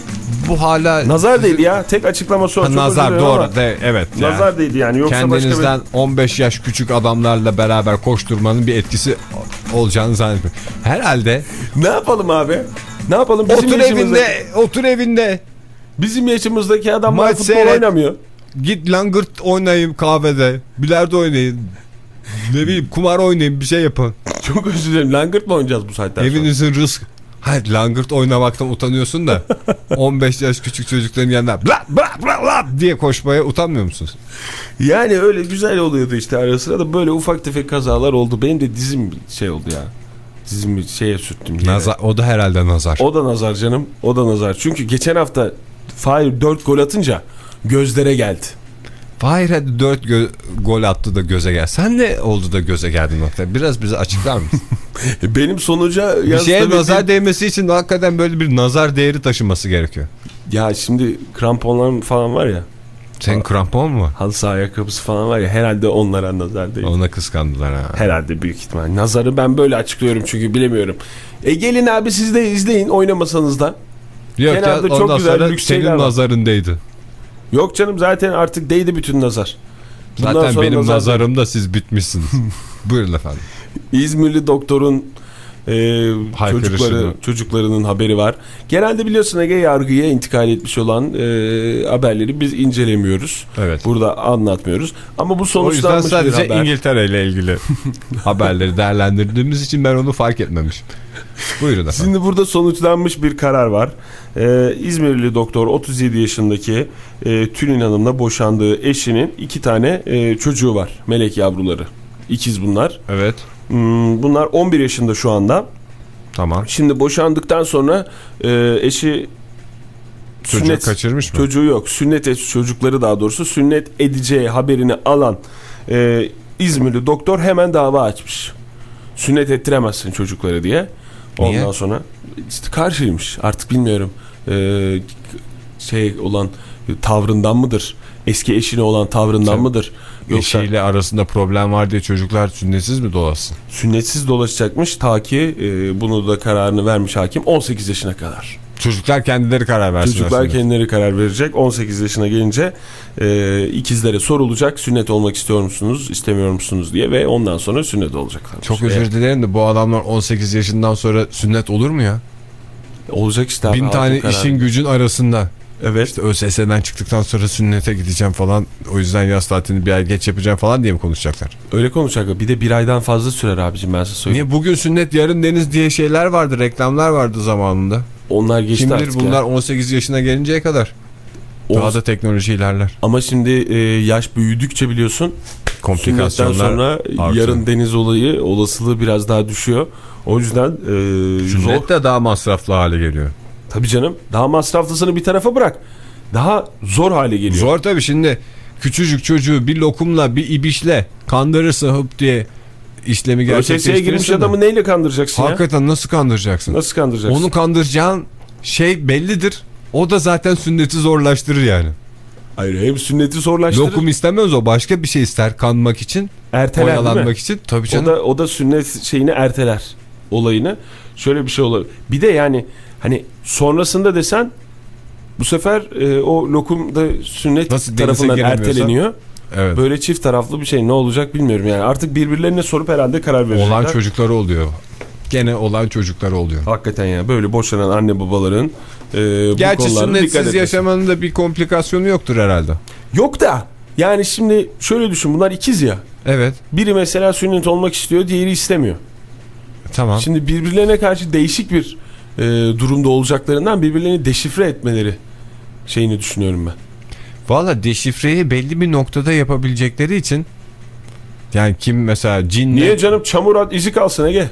Bu hala... Nazar değil ya. Tek açıklaması o. Ha, nazar doğru. ama De, evet. Nazar değil yani. Yoksa başka Kendinizden 15 yaş küçük adamlarla beraber koşturmanın bir etkisi olacağını zannetmiyorum. Herhalde bir... Ne yapalım abi? Ne yapalım? Bizim otur yaşımızda- evinde, otur evinde. Bizim yaşımızdaki adamlar Maç futbol seyret. oynamıyor. Git langırt oynayın kahvede. Bilardo oynayın. Ne bileyim kumar oynayın bir şey yapın. Çok özür dilerim. Langırt mı oynayacağız bu saatten sonra? Evinizin rızk, Hayır langırt oynamaktan utanıyorsun da 15 yaş küçük çocukların yanına bla bla bla bla diye koşmaya utanmıyor musunuz? Yani öyle güzel oluyordu işte ara sıra da böyle ufak tefek kazalar oldu. Benim de dizim şey oldu ya. Dizimi şeye sürttüm. yere. Nazar, o da herhalde nazar. O da nazar canım. O da nazar. Çünkü geçen hafta Fahir 4 gol atınca gözlere geldi. Hayır hadi 4 gol attı da göze gel. Sen ne oldu da göze geldin nokta? Biraz bize açıklar mısın? Benim sonuca bir şeye nazar değmesi için hakikaten böyle bir nazar değeri taşıması gerekiyor. Ya şimdi kramponlar falan var ya. Senin krampon mu? Halı saha ayakkabısı falan var ya herhalde onlara nazar değil. Ona kıskandılar ha. Herhalde büyük ihtimal. Nazarı ben böyle açıklıyorum çünkü bilemiyorum. E gelin abi siz de izleyin oynamasanız da. Yok ya Genelde çok ondan güzel lüks senin nazarındaydı. Yok canım zaten artık değdi bütün nazar. Bundan Zaten benim nazar- nazarımda siz bitmişsiniz. Buyurun efendim. İzmirli doktorun e, çocukları, çocuklarının haberi var. Genelde biliyorsun Ege yargıya intikal etmiş olan e, haberleri biz incelemiyoruz. Evet. Burada anlatmıyoruz. Ama bu O yüzden sonuçlanmış bir sadece haber. İngiltere ile ilgili haberleri değerlendirdiğimiz için ben onu fark etmemişim. Buyurun efendim. Şimdi burada sonuçlanmış bir karar var. Ee, İzmirli doktor 37 yaşındaki e, Tülin Hanım'la boşandığı eşinin iki tane e, çocuğu var. Melek yavruları. İkiz bunlar. Evet. Hmm, bunlar 11 yaşında şu anda. Tamam. Şimdi boşandıktan sonra e, eşi Çocuk kaçırmış mı? Çocuğu yok. Sünnet et, çocukları daha doğrusu sünnet edeceği haberini alan e, İzmirli doktor hemen dava açmış. Sünnet ettiremezsin çocukları diye. Ondan Niye? sonra işte karşıymış. Artık bilmiyorum. E, şey olan tavrından mıdır? Eski eşine olan tavrından Tabii. mıdır? Yoksa Eşiyle arasında problem var diye çocuklar sünnetsiz mi dolasın? sünnetsiz dolaşacakmış ta ki e, bunu da kararını vermiş hakim 18 yaşına kadar. Çocuklar kendileri karar versinler. Çocuklar sünnet. kendileri karar verecek. 18 yaşına gelince e, ikizlere sorulacak. Sünnet olmak istiyor musunuz, istemiyor musunuz diye ve ondan sonra sünnet olacaklar. Çok özür dilerim de bu adamlar 18 yaşından sonra sünnet olur mu ya? Olacak işte. Bin tane işin gücün arasında. Evet. İşte ÖSS'den çıktıktan sonra sünnete gideceğim falan. O yüzden yaz tatilini bir ay geç yapacağım falan diye mi konuşacaklar? Öyle konuşacaklar. Bir de bir aydan fazla sürer abicim ben size söyleyeyim. Niye bugün sünnet yarın deniz diye şeyler vardı reklamlar vardı zamanında. Onlar geçti Kim bilir artık bunlar ya. 18 yaşına gelinceye kadar. O- Daha da teknoloji ilerler. Ama şimdi e, yaş büyüdükçe biliyorsun Komplikasyonlar sonra artıyor. yarın deniz olayı olasılığı biraz daha düşüyor. O yüzden e, zor. Sünnet de daha masraflı hale geliyor. Tabii canım. Daha masraflısını bir tarafa bırak. Daha zor hale geliyor. Zor tabii şimdi küçücük çocuğu bir lokumla bir ibişle kandırırsın hıp diye işlemi ÖSS'ye gerçekleştirirsin. girmiş de. adamı neyle kandıracaksın ya? Hakikaten nasıl kandıracaksın? Nasıl kandıracaksın? Onu kandıracağın şey bellidir. O da zaten sünneti zorlaştırır yani. Hayır hem sünneti zorlaştırır. Lokum istemez o başka bir şey ister kanmak için, erteler oyalanmak için. Tabii O canım. da, o da sünnet şeyini erteler olayını. Şöyle bir şey olur. Bir de yani hani sonrasında desen bu sefer e, o lokum da sünnet Nasıl tarafından erteleniyor. Evet. Böyle çift taraflı bir şey ne olacak bilmiyorum yani. Artık birbirlerine sorup herhalde karar verecekler. Olan çocukları oluyor. Gene olan çocukları oluyor. Hakikaten ya böyle boşanan anne babaların e, bu Gerçi sünnetsiz yaşamanın da bir komplikasyonu yoktur herhalde. Yok da yani şimdi şöyle düşün bunlar ikiz ya. Evet. Biri mesela sünnet olmak istiyor diğeri istemiyor. Tamam. Şimdi birbirlerine karşı değişik bir e, durumda olacaklarından birbirlerini deşifre etmeleri şeyini düşünüyorum ben. Valla deşifreyi belli bir noktada yapabilecekleri için yani kim mesela cinle Niye canım çamur at izi kalsın Ege?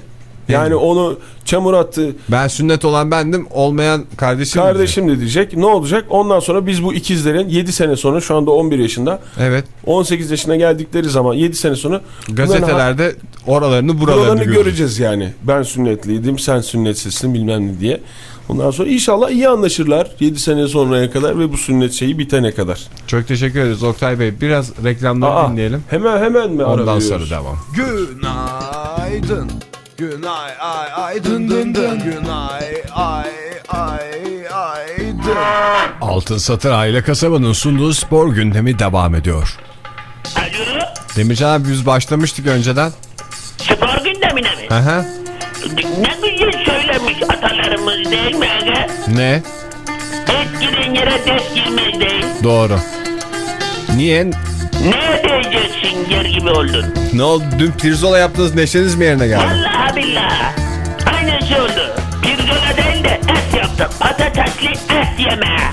Yani onu çamur attı ben sünnet olan bendim olmayan kardeşim. kardeşim de diyecek. Ne olacak? Ondan sonra biz bu ikizlerin 7 sene sonra şu anda 11 yaşında Evet. 18 yaşına geldikleri zaman 7 sene sonra Gazetelerde oralarını buralarını, buralarını göreceğiz yani. Ben sünnetliydim sen sünnetsizsin bilmem ne diye. Ondan sonra inşallah iyi anlaşırlar 7 sene sonraya kadar ve bu sünnet şeyi bitene kadar. Çok teşekkür ederiz Oktay Bey. Biraz reklamları Aa, dinleyelim. Hemen hemen mi Ondan sonra devam. Günaydın. Günay ay ay dın dın dın. Günay ay ay ay dın. Altın Satır Aile Kasabı'nın sunduğu spor gündemi devam ediyor. Alo, Demircan abi biz başlamıştık önceden. spor gündemine mi? Hı hı. Ne güzel söylemiş atalarımız değil mi aga? Ne? Et giren yere des girmez değil. Doğru. Niye? Ne diyeceksin yer gibi oldun? Ne oldu? Dün pirzola yaptınız neşeniz mi yerine geldi? Vallahi billahi. Aynısı oldu. Pirzola çıktık patatesli et yemeğe.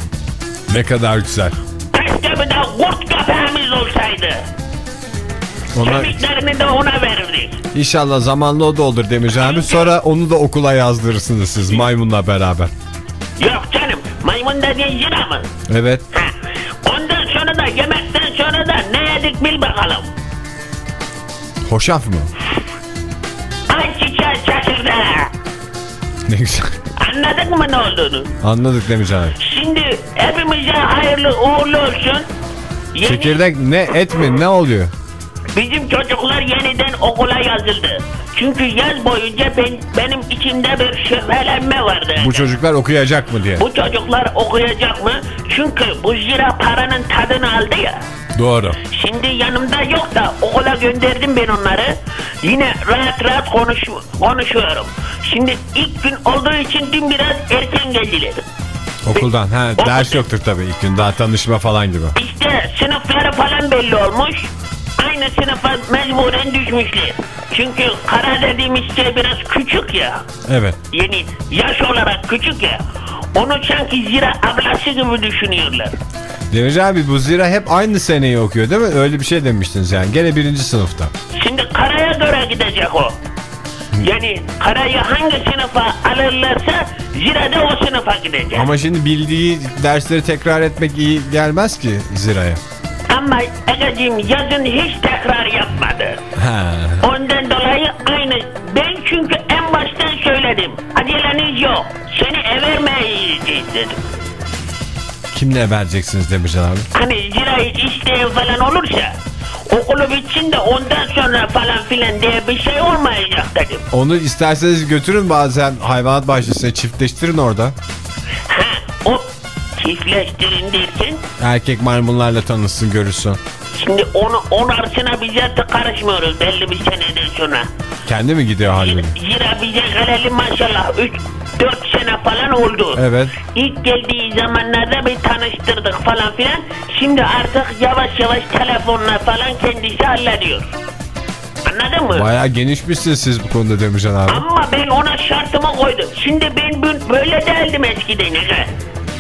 Ne kadar güzel. Keşke bir de kurt köpeğimiz olsaydı. Ona Kemiklerini de ona verirdik. inşallah zamanlı o da olur Demircan abi. Sonra onu da okula yazdırırsınız siz maymunla beraber. Yok canım maymun dediğin zira mı? Evet. Ha. Da yemekten sonra da ne yedik bil bakalım. Hoşaf mı? Ayçiçeği çekirdeği. Ne güzel. Anladın mı ne olduğunu? Anladık Demircan abi. Şimdi hepimize hayırlı uğurlu olsun. Yeni, Çekirdek ne et mi ne oluyor? Bizim çocuklar yeniden okula yazıldı. Çünkü yaz boyunca ben, benim içimde bir şüphelenme vardı. Bu çocuklar okuyacak mı diye. Bu çocuklar okuyacak mı? Çünkü bu zira paranın tadını aldı ya. Doğru. Şimdi yanımda yok da okula gönderdim ben onları. Yine rahat rahat konuş, konuşuyorum. Şimdi ilk gün olduğu için dün biraz erken geldiler. Okuldan. Ha, ders yoktur tabii ilk gün. Daha tanışma falan gibi. İşte sınıfları falan belli olmuş. Aynı sınıfa mecburen düşmüşler. Çünkü kara dediğimiz şey biraz küçük ya. Evet. Yeni yaş olarak küçük ya. Onu sanki zira ablası gibi düşünüyorlar. Demircan abi bu zira hep aynı seneyi okuyor değil mi? Öyle bir şey demiştiniz yani. Gene birinci sınıfta. Şimdi karaya göre gidecek o. Yani karayı hangi sınıfa alırlarsa zira da o sınıfa gidecek. Ama şimdi bildiği dersleri tekrar etmek iyi gelmez ki ziraya. Ama Egeciğim yazın hiç tekrar yapmadı. Ha. Ondan dolayı aynı. Ben çünkü en baştan söyledim. Aceleniz yok. Seni evermeyeceğiz dedim. Kimle vereceksiniz Demircan abi? Hani zirayı isteyen falan olursa okulu bitsin de ondan sonra falan filan diye bir şey olmayacak dedim. Onu isterseniz götürün bazen hayvanat bahçesine çiftleştirin orada. Ha o çiftleştirin derken Erkek maymunlarla tanışsın görürsün. şimdi onu onarsına bize de karışmıyoruz belli bir seneden sonra. Kendi mi gidiyor halini? Zira bize geleli maşallah 3-4 sene falan oldu. Evet. İlk geldiği zamanlarda bir tanıştırdık falan filan. Şimdi artık yavaş yavaş telefonla falan kendisi hallediyor. Anladın mı? Bayağı genişmişsiniz siz bu konuda Demircan abi. Ama ben ona şartımı koydum. Şimdi ben bu- böyle değildim eskiden. Ege.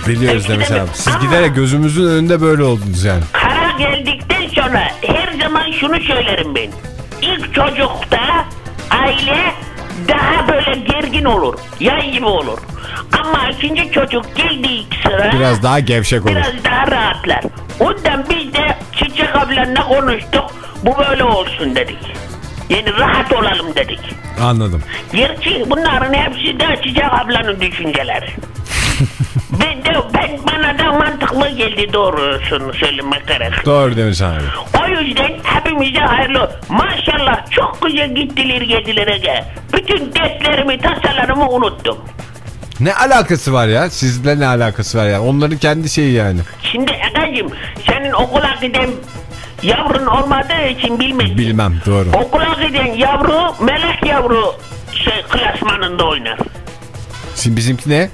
Biliyoruz mi? abi. Siz Ama- giderek gözümüzün önünde böyle oldunuz yani. Kara geldikten sonra her zaman şunu söylerim ben. İlk çocukta aile daha böyle gergin olur. Yay gibi olur. Ama ikinci çocuk geldiği sıra Biraz daha gevşek olur. biraz daha rahatlar. Ondan biz de Çiçek ablanla konuştuk. Bu böyle olsun dedik. Yani rahat olalım dedik. Anladım. Gerçi bunların hepsi de Çiçek ablanın düşünceleri. ben de ben bana da mantıklı geldi doğrusunu söylemek gerek. Doğru Demircan abi. O yüzden hepimize hayırlı. Maşallah çok güzel gittiler geldiler Ege. Bütün derslerimi, tasalarımı unuttum. Ne alakası var ya? Sizle ne alakası var ya? Onların kendi şeyi yani. Şimdi Ege'cim senin okula giden yavrun olmadığı için bilmem. Bilmem doğru. Okula giden yavru melek yavru şey klasmanında oynar. Şimdi bizimki ne?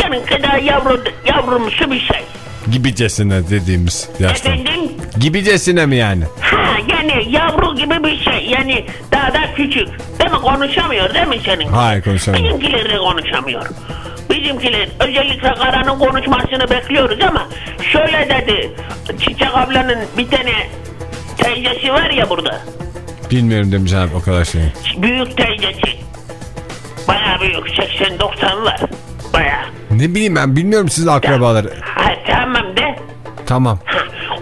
Senin kadar yavru, yavrumsu bir şey. Gibicesine dediğimiz yaşta. Efendim? Gibicesine mi yani? Ha yani yavru gibi bir şey. Yani daha da küçük. Değil mi? Konuşamıyor değil mi senin? Hayır konuşamıyorum. Bizimkiler de konuşamıyor. Bizimkiler özellikle Kara'nın konuşmasını bekliyoruz ama şöyle dedi. Çiçek ablanın bir tane teyzesi var ya burada. Bilmiyorum Demircan abi o kadar şey. Büyük teyzesi. Bayağı büyük. 80-90 Bayağı. Ne bileyim ben bilmiyorum sizin akrabaları. Ha, tamam de. Tamam. Ha,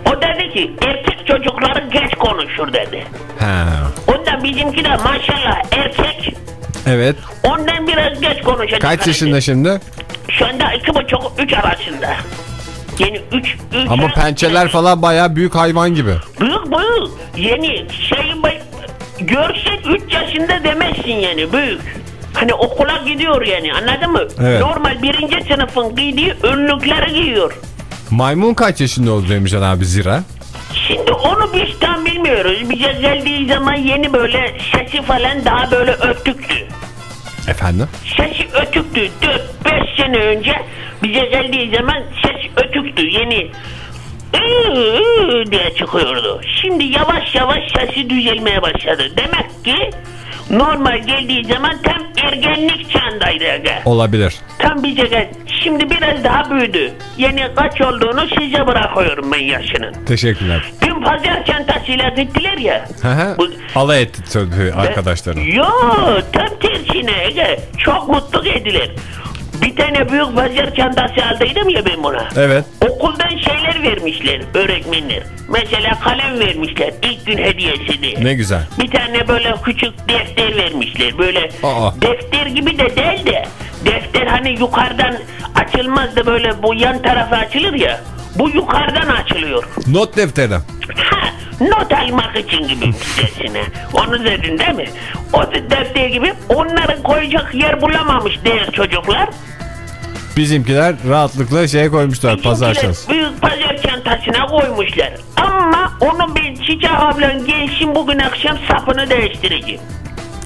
O dedi ki erkek çocukları geç konuşur dedi. Ha. Ondan bizimki de maşallah erkek. Evet. Ondan biraz geç konuşacak. Kaç yaşında şimdi? Şu anda iki buçuk üç arasında. Yani üç, üç Ama pençeler falan bayağı büyük hayvan gibi. Büyük büyük. Yeni şey görsen 3 yaşında demezsin yani büyük. Hani okula gidiyor yani anladın mı? Evet. Normal birinci sınıfın giydiği önlükleri giyiyor. Maymun kaç yaşında oldu Demircan abi zira? Şimdi onu biz tam bilmiyoruz. Bize geldiği zaman yeni böyle sesi falan daha böyle ötüktü. Efendim? Sesi ötüktü. 4-5 sene önce bize geldiği zaman ses ötüktü. Yeni "Iı, ıı" diye çıkıyordu. Şimdi yavaş yavaş sesi düzelmeye başladı. Demek ki Normal geldiği zaman tam ergenlik çağındaydı aga. Olabilir. Tam bir ceket. Şimdi biraz daha büyüdü. Yeni kaç olduğunu size bırakıyorum ben yaşının. Teşekkürler. Dün pazar çantasıyla gittiler ya. Bu- Alay etti tabii arkadaşlarım. Yo tam tersine Ege. Çok mutlu ediler. Bir tane büyük pazar çantası aldıydım ya ben buna. Evet. Okuldan şeyler vermişler öğretmenler. Mesela kalem vermişler ilk gün hediyesini. Ne güzel. Bir tane böyle küçük defter vermişler. Böyle Aa. defter gibi de değil de defter hani yukarıdan açılmaz da böyle bu yan tarafı açılır ya. Bu yukarıdan açılıyor. Not defteri. Ha, not almak için gibi desine. Onu dedin değil mi? O defter gibi onların koyacak yer bulamamış diğer çocuklar. Bizimkiler rahatlıkla şey koymuşlar pazar Bizimkiler şansı. Büyük pazar çantasına koymuşlar. Ama onu ben Çiçek ablan gelsin bugün akşam sapını değiştireceğim.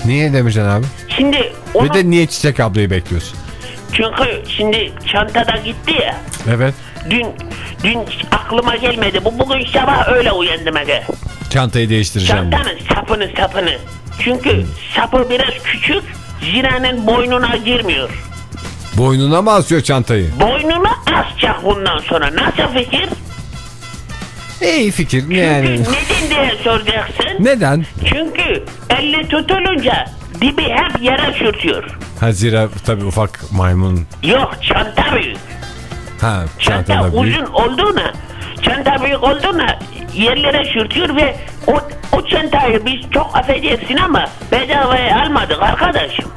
Niye Demircan abi? Şimdi onu... Bir de niye Çiçek ablayı bekliyorsun? Çünkü şimdi çantada gitti ya. Evet. Dün dün aklıma gelmedi. Bu bugün sabah öyle uyandım aga. Çantayı değiştireceğim. Çantanın sapını sapını. Çünkü sapı biraz küçük. Ziranın boynuna girmiyor. Boynuna mı asıyor çantayı? Boynuna asacak bundan sonra. Nasıl fikir? İyi fikir yani. Çünkü neden diye soracaksın. Neden? Çünkü elle tutulunca dibi hep yere sürtüyor. Ha zira tabii ufak maymun. Yok çanta büyük. Ha Çanta büyük. uzun olduğuna, çanta büyük olduğuna yerlere sürtüyor ve o, o çantayı biz çok affedersin ama bedavaya almadık arkadaşım.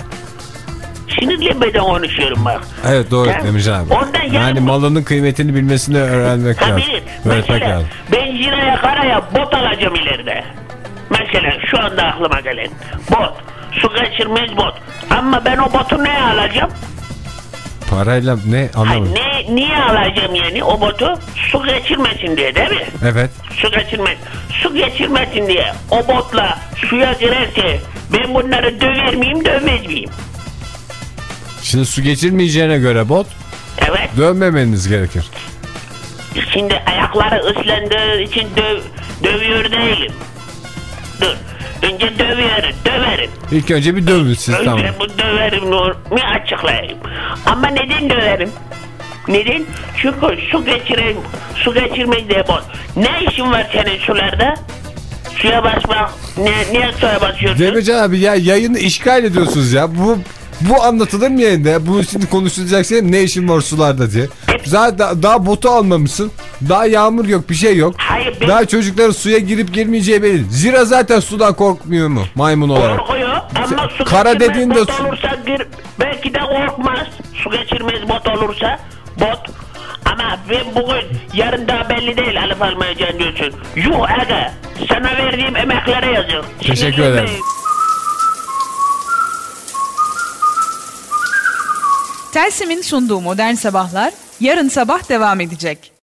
Sinirlenmeden konuşuyorum bak. Evet doğru Ben- Demircan abi. Ondan yani Yani malının kıymetini bilmesini öğrenmek lazım. Tabii. Mesela lazım. ben ziraya karaya bot alacağım ileride. Mesela şu anda aklıma gelen bot. Su geçirmez bot. Ama ben o botu neye alacağım? Parayla ne Hayır, anlamadım. ne, niye alacağım yani o botu? Su geçirmesin diye değil mi? Evet. Su geçirmez. Su geçirmesin diye o botla suya girerse ben bunları döver miyim dövmez miyim? Şimdi su geçirmeyeceğine göre bot Evet. dönmemeniz gerekir. Şimdi ayakları ıslandığı için döv, dövüyor değilim. Dur. Önce dövüyorum, döverim. İlk önce bir dövün siz Önce tamam. bu döverim mi açıklayayım. Ama neden döverim? Neden? Çünkü su geçireyim, su geçirmek diye bot. Ne işin var senin sularda? Suya basmak, ne, niye suya basıyorsun? Demircan abi ya yayını işgal ediyorsunuz ya. Bu bu anlatılır mı yayında? Bu şimdi konuşulacak şey ne işin var sularda diye. Zaten daha botu almamışsın. Daha yağmur yok bir şey yok. Hayır, ben- Daha çocukların suya girip girmeyeceği belli. Zira zaten sudan korkmuyor mu maymun olarak? Korkuyor ama su Kara geçirmez dediğin de bot su- olursa gir, belki de korkmaz. Su geçirmez bot olursa bot. Ama ben bugün yarın daha belli değil alıp almayacağını diyorsun. Yuh aga sana verdiğim emeklere yazık. Teşekkür ederim. Telsim'in sunduğu Modern Sabahlar yarın sabah devam edecek.